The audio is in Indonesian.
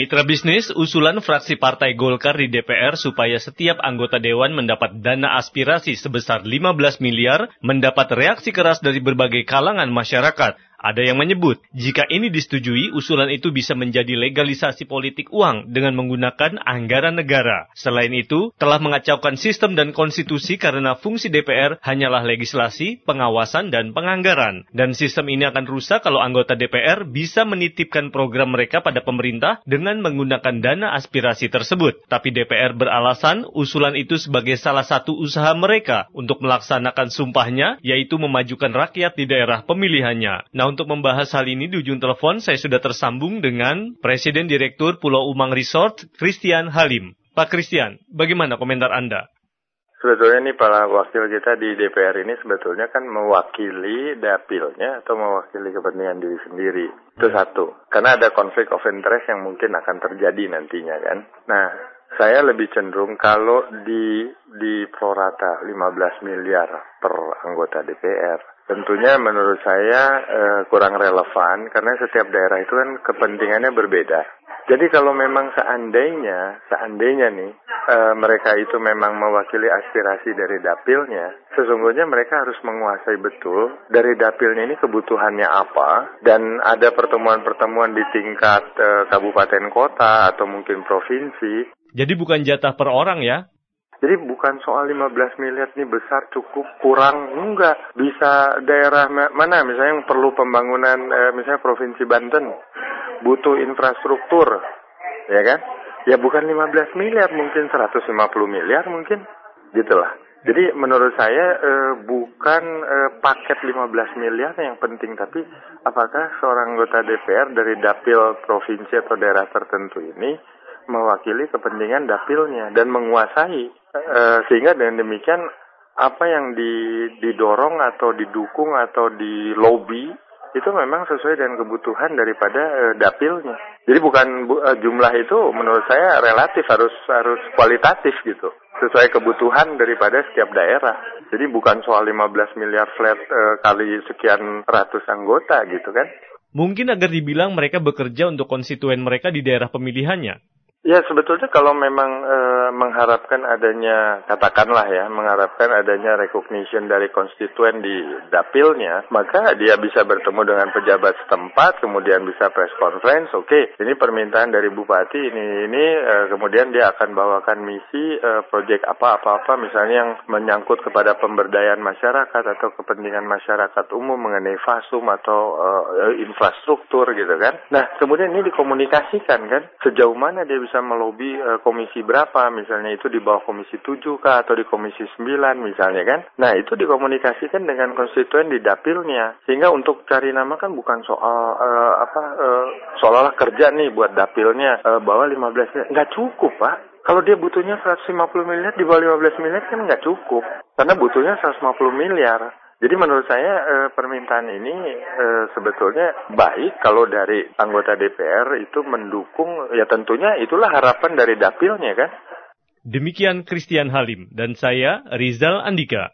Mitra bisnis, usulan fraksi Partai Golkar di DPR supaya setiap anggota dewan mendapat dana aspirasi sebesar 15 miliar mendapat reaksi keras dari berbagai kalangan masyarakat. Ada yang menyebut, jika ini disetujui, usulan itu bisa menjadi legalisasi politik uang dengan menggunakan anggaran negara. Selain itu, telah mengacaukan sistem dan konstitusi karena fungsi DPR hanyalah legislasi, pengawasan, dan penganggaran. Dan sistem ini akan rusak kalau anggota DPR bisa menitipkan program mereka pada pemerintah dengan menggunakan dana aspirasi tersebut. Tapi DPR beralasan usulan itu sebagai salah satu usaha mereka untuk melaksanakan sumpahnya, yaitu memajukan rakyat di daerah pemilihannya. Nah, untuk membahas hal ini di ujung telepon saya sudah tersambung dengan Presiden Direktur Pulau Umang Resort, Christian Halim. Pak Christian, bagaimana komentar Anda? Sebetulnya nih para wakil kita di DPR ini sebetulnya kan mewakili dapilnya atau mewakili kepentingan diri sendiri. Itu satu. Karena ada konflik of interest yang mungkin akan terjadi nantinya kan. Nah, saya lebih cenderung kalau di di prorata 15 miliar per anggota DPR tentunya menurut saya uh, kurang relevan karena setiap daerah itu kan kepentingannya berbeda. Jadi kalau memang seandainya, seandainya nih uh, mereka itu memang mewakili aspirasi dari dapilnya, sesungguhnya mereka harus menguasai betul dari dapilnya ini kebutuhannya apa dan ada pertemuan-pertemuan di tingkat uh, kabupaten kota atau mungkin provinsi. Jadi bukan jatah per orang ya? Jadi bukan soal 15 miliar ini besar cukup kurang enggak. Bisa daerah mana? Misalnya yang perlu pembangunan eh, misalnya provinsi Banten butuh infrastruktur ya kan? Ya bukan 15 miliar mungkin 150 miliar mungkin gitulah. Jadi menurut saya eh, bukan eh, paket 15 miliar yang penting tapi apakah seorang anggota DPR dari dapil provinsi atau daerah tertentu ini mewakili kepentingan dapilnya dan menguasai e, sehingga dengan demikian apa yang didorong atau didukung atau di lobby itu memang sesuai dengan kebutuhan daripada e, dapilnya. Jadi bukan bu, e, jumlah itu menurut saya relatif harus harus kualitatif gitu. Sesuai kebutuhan daripada setiap daerah. Jadi bukan soal 15 miliar flat e, kali sekian ratus anggota gitu kan. Mungkin agar dibilang mereka bekerja untuk konstituen mereka di daerah pemilihannya. Ya sebetulnya kalau memang e, mengharapkan adanya katakanlah ya mengharapkan adanya recognition dari konstituen di dapilnya maka dia bisa bertemu dengan pejabat setempat kemudian bisa press conference oke okay, ini permintaan dari bupati ini ini e, kemudian dia akan bawakan misi e, proyek apa apa apa misalnya yang menyangkut kepada pemberdayaan masyarakat atau kepentingan masyarakat umum mengenai fasum atau e, infrastruktur gitu kan. Nah kemudian ini dikomunikasikan kan sejauh mana dia bisa bisa melobi uh, komisi berapa, misalnya itu di bawah komisi 7 kah atau di komisi 9 misalnya kan. Nah, itu dikomunikasikan dengan konstituen di dapilnya. Sehingga untuk cari nama kan bukan soal uh, apa uh, seolah-olah kerja nih buat dapilnya uh, bahwa 15 miliar. Nggak cukup, Pak. Kalau dia butuhnya 150 miliar di bawah 15 miliar kan nggak cukup. Karena butuhnya 150 miliar. Jadi menurut saya e, permintaan ini e, sebetulnya baik kalau dari anggota DPR itu mendukung ya tentunya itulah harapan dari dapilnya kan. Demikian Christian Halim dan saya Rizal Andika.